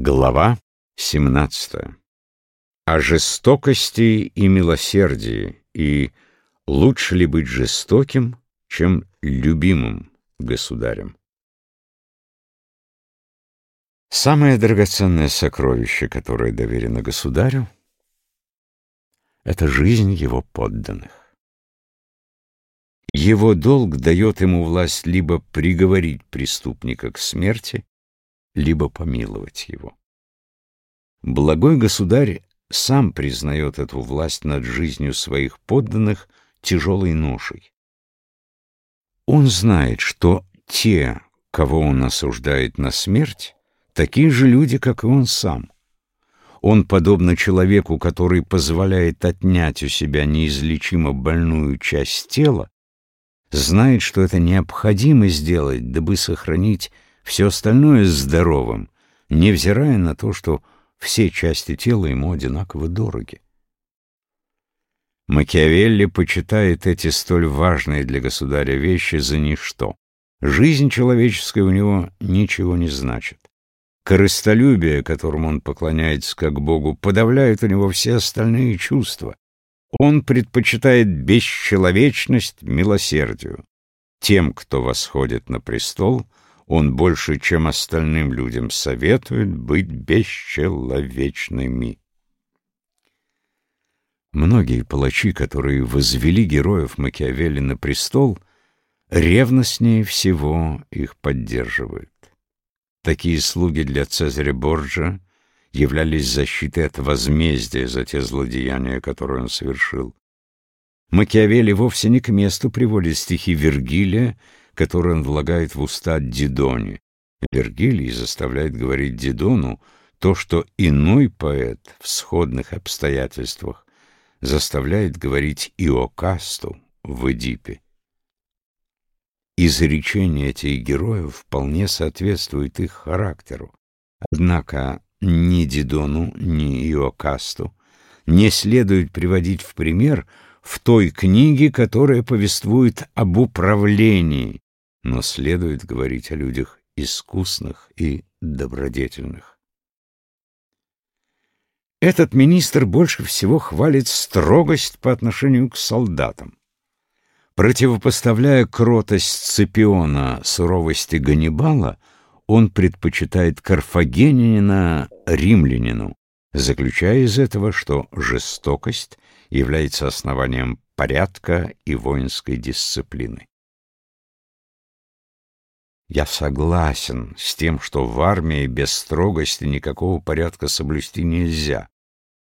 Глава 17. О жестокости и милосердии, и лучше ли быть жестоким, чем любимым государем. Самое драгоценное сокровище, которое доверено государю, это жизнь его подданных. Его долг дает ему власть либо приговорить преступника к смерти, либо помиловать его. Благой государь сам признает эту власть над жизнью своих подданных тяжелой ношей. Он знает, что те, кого он осуждает на смерть, такие же люди, как и он сам. Он, подобно человеку, который позволяет отнять у себя неизлечимо больную часть тела, знает, что это необходимо сделать, дабы сохранить все остальное здоровым, невзирая на то, что все части тела ему одинаково дороги. Макиавелли почитает эти столь важные для государя вещи за ничто. Жизнь человеческая у него ничего не значит. Корыстолюбие, которому он поклоняется как Богу, подавляет у него все остальные чувства. Он предпочитает бесчеловечность милосердию. Тем, кто восходит на престол — он больше, чем остальным людям, советует быть бесчеловечными. Многие палачи, которые возвели героев Макиавелли на престол, ревностнее всего их поддерживают. Такие слуги для Цезаря Борджа являлись защитой от возмездия за те злодеяния, которые он совершил. Макиавелли вовсе не к месту приводит стихи Вергилия который он влагает в уста Дидоне. Вергилий заставляет говорить Дидону то, что иной поэт в сходных обстоятельствах заставляет говорить Иокасту в Эдипе. Изречения этих героев вполне соответствуют их характеру. Однако ни Дидону, ни Иокасту не следует приводить в пример в той книге, которая повествует об управлении, но следует говорить о людях искусных и добродетельных. Этот министр больше всего хвалит строгость по отношению к солдатам. Противопоставляя кротость Сципиона суровости Ганнибала, он предпочитает карфагенянина римлянину, заключая из этого, что жестокость является основанием порядка и воинской дисциплины. Я согласен с тем, что в армии без строгости никакого порядка соблюсти нельзя.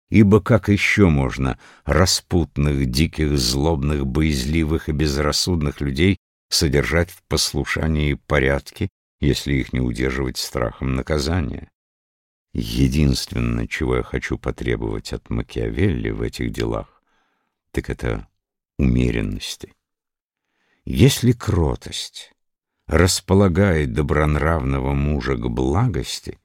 Ибо как еще можно распутных, диких, злобных, боязливых и безрассудных людей содержать в послушании порядки, если их не удерживать страхом наказания? Единственное, чего я хочу потребовать от Макиавелли в этих делах, так это умеренности. Если кротость располагает добронравного мужа к благости,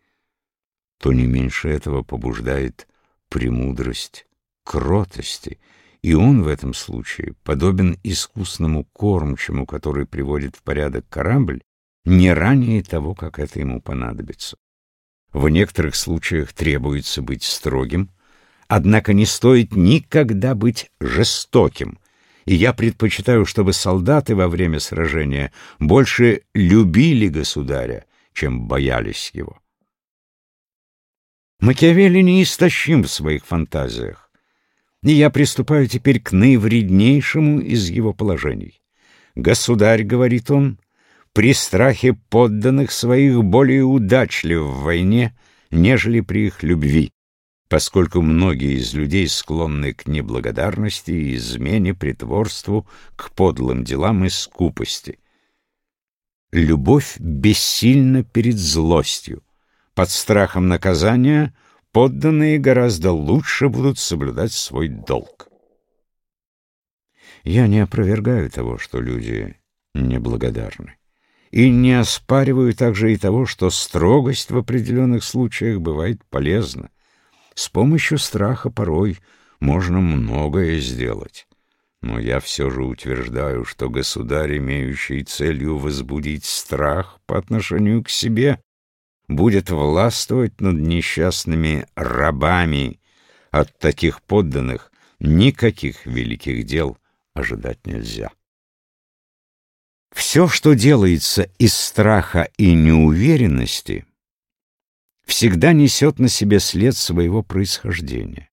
то не меньше этого побуждает премудрость кротости, и он в этом случае подобен искусному кормчему, который приводит в порядок корабль не ранее того, как это ему понадобится. В некоторых случаях требуется быть строгим, однако не стоит никогда быть жестоким, и я предпочитаю, чтобы солдаты во время сражения больше любили государя, чем боялись его. Макиавелли неистощим в своих фантазиях, и я приступаю теперь к наивреднейшему из его положений. «Государь, — говорит он, — при страхе подданных своих более удачлив в войне, нежели при их любви поскольку многие из людей склонны к неблагодарности, измене, притворству, к подлым делам и скупости. Любовь бессильна перед злостью. Под страхом наказания подданные гораздо лучше будут соблюдать свой долг. Я не опровергаю того, что люди неблагодарны. И не оспариваю также и того, что строгость в определенных случаях бывает полезна. С помощью страха порой можно многое сделать. Но я все же утверждаю, что государь, имеющий целью возбудить страх по отношению к себе, будет властвовать над несчастными рабами. От таких подданных никаких великих дел ожидать нельзя. Все, что делается из страха и неуверенности, всегда несет на себе след своего происхождения.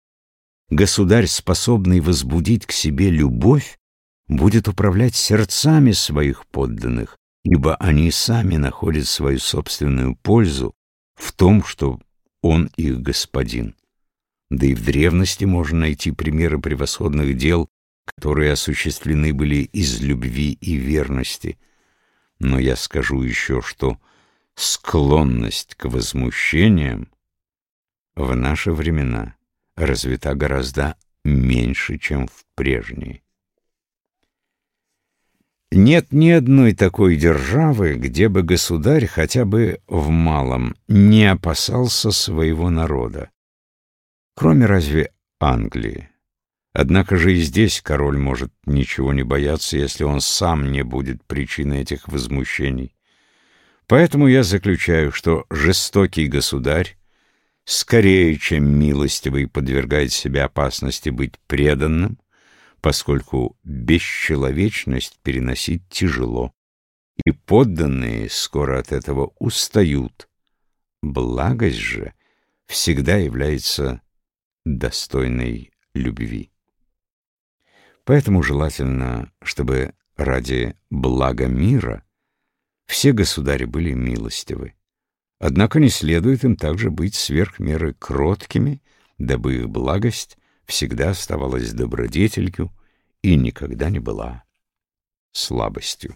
Государь, способный возбудить к себе любовь, будет управлять сердцами своих подданных, ибо они сами находят свою собственную пользу в том, что он их господин. Да и в древности можно найти примеры превосходных дел, которые осуществлены были из любви и верности. Но я скажу еще, что склонность к возмущениям в наши времена развита гораздо меньше, чем в прежние. Нет ни одной такой державы, где бы государь хотя бы в малом не опасался своего народа. Кроме разве Англии. Однако же и здесь король может ничего не бояться, если он сам не будет причиной этих возмущений. Поэтому я заключаю, что жестокий государь скорее, чем милостивый, подвергает себя опасности быть преданным, поскольку бесчеловечность переносить тяжело, и подданные скоро от этого устают. Благость же всегда является достойной любви. Поэтому желательно, чтобы ради блага мира все государи были милостивы. Однако не следует им также быть сверх меры кроткими, дабы их благость всегда оставалась добродетелью и никогда не была слабостью.